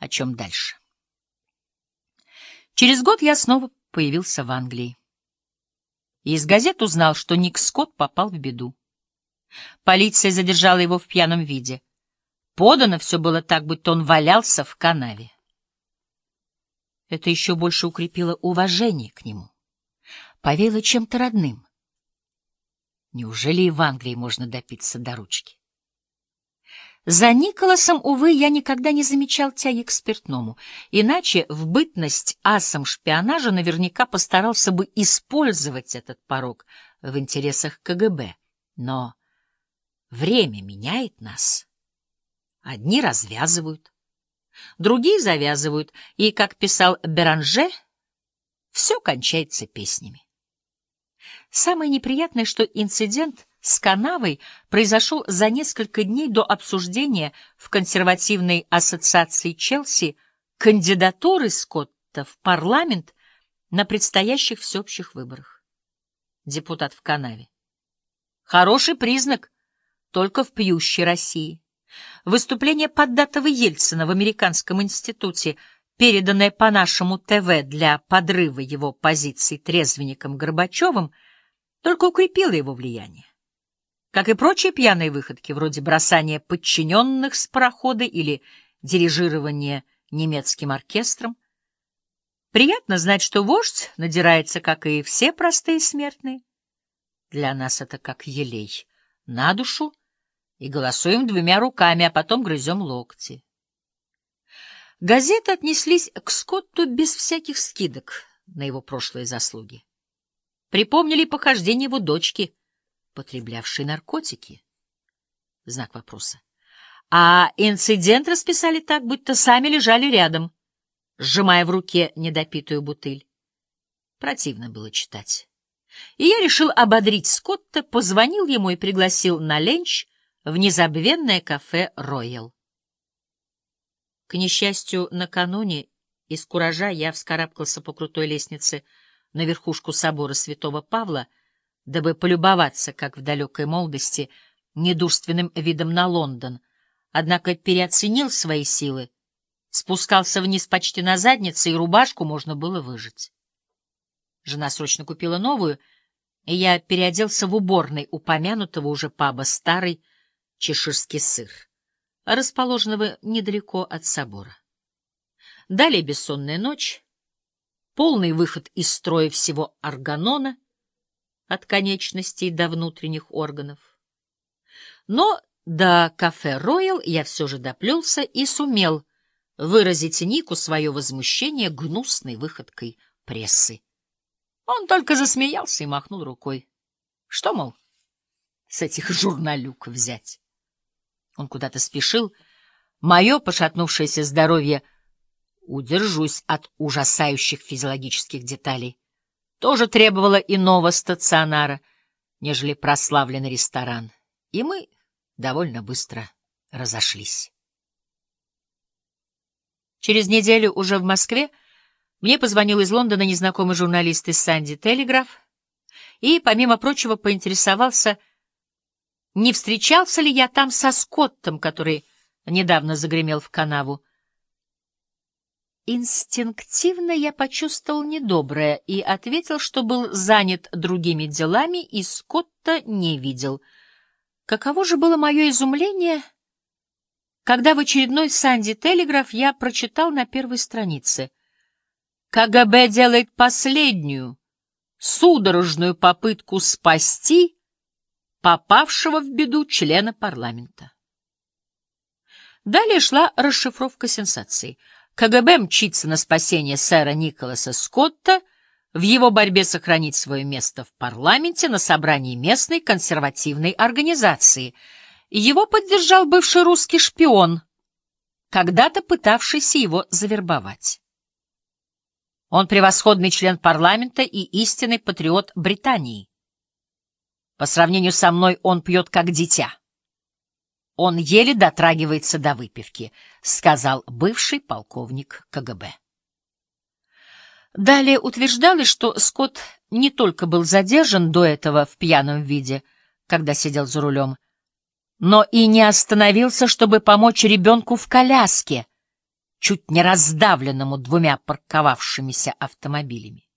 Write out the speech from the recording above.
о чем дальше. Через год я снова появился в Англии. И из газет узнал, что Ник Скотт попал в беду. Полиция задержала его в пьяном виде. Подано все было так, будто он валялся в канаве. Это еще больше укрепило уважение к нему, повеяло чем-то родным. Неужели и в Англии можно допиться до ручки? За Николасом, увы, я никогда не замечал тяги к спиртному, иначе в бытность асом шпионажа наверняка постарался бы использовать этот порог в интересах КГБ. Но время меняет нас. Одни развязывают, другие завязывают, и, как писал Беранже, все кончается песнями. Самое неприятное, что инцидент с канавой произошел за несколько дней до обсуждения в консервативной ассоциации Челси кандидатуры Скотта в парламент на предстоящих всеобщих выборах. Депутат в канаве. Хороший признак только в пьющей России. Выступление поддатого Ельцина в Американском институте, переданное по нашему ТВ для подрыва его позиций трезвенником Горбачевым, только укрепило его влияние. Как и прочие пьяные выходки, вроде бросания подчиненных с парохода или дирижирования немецким оркестром, приятно знать, что вождь надирается, как и все простые смертные. Для нас это как елей на душу, и голосуем двумя руками, а потом грызем локти. Газеты отнеслись к Скотту без всяких скидок на его прошлые заслуги. Припомнили похождение его дочки, потреблявшей наркотики. Знак вопроса. А инцидент расписали так, будто сами лежали рядом, сжимая в руке недопитую бутыль. Противно было читать. И я решил ободрить Скотта, позвонил ему и пригласил на ленч в незабвенное кафе «Роял». К несчастью, накануне из куража я вскарабкался по крутой лестнице на верхушку собора святого Павла, дабы полюбоваться, как в далекой молодости, недурственным видом на Лондон, однако переоценил свои силы, спускался вниз почти на заднице, и рубашку можно было выжать. Жена срочно купила новую, и я переоделся в уборной упомянутого уже паба «Старый», чеширский сыр, расположенного недалеко от собора. Далее бессонная ночь, полный выход из строя всего органона, от конечностей до внутренних органов. Но до кафе «Роял» я все же доплелся и сумел выразить Нику свое возмущение гнусной выходкой прессы. Он только засмеялся и махнул рукой. Что, мол, с этих журналюк взять? Он куда-то спешил. Мое пошатнувшееся здоровье, удержусь от ужасающих физиологических деталей, тоже требовало иного стационара, нежели прославленный ресторан. И мы довольно быстро разошлись. Через неделю уже в Москве мне позвонил из Лондона незнакомый журналист из «Санди Телеграф» и, помимо прочего, поинтересовался — не встречался ли я там со Скоттом, который недавно загремел в канаву. Инстинктивно я почувствовал недоброе и ответил, что был занят другими делами и Скотта не видел. Каково же было мое изумление, когда в очередной Санди Телеграф я прочитал на первой странице. КГБ делает последнюю, судорожную попытку спасти попавшего в беду члена парламента. Далее шла расшифровка сенсации. КГБ мчится на спасение сэра Николаса Скотта в его борьбе сохранить свое место в парламенте на собрании местной консервативной организации. Его поддержал бывший русский шпион, когда-то пытавшийся его завербовать. Он превосходный член парламента и истинный патриот Британии. По сравнению со мной он пьет как дитя. Он еле дотрагивается до выпивки, сказал бывший полковник КГБ. Далее утверждалось, что Скотт не только был задержан до этого в пьяном виде, когда сидел за рулем, но и не остановился, чтобы помочь ребенку в коляске, чуть не раздавленному двумя парковавшимися автомобилями.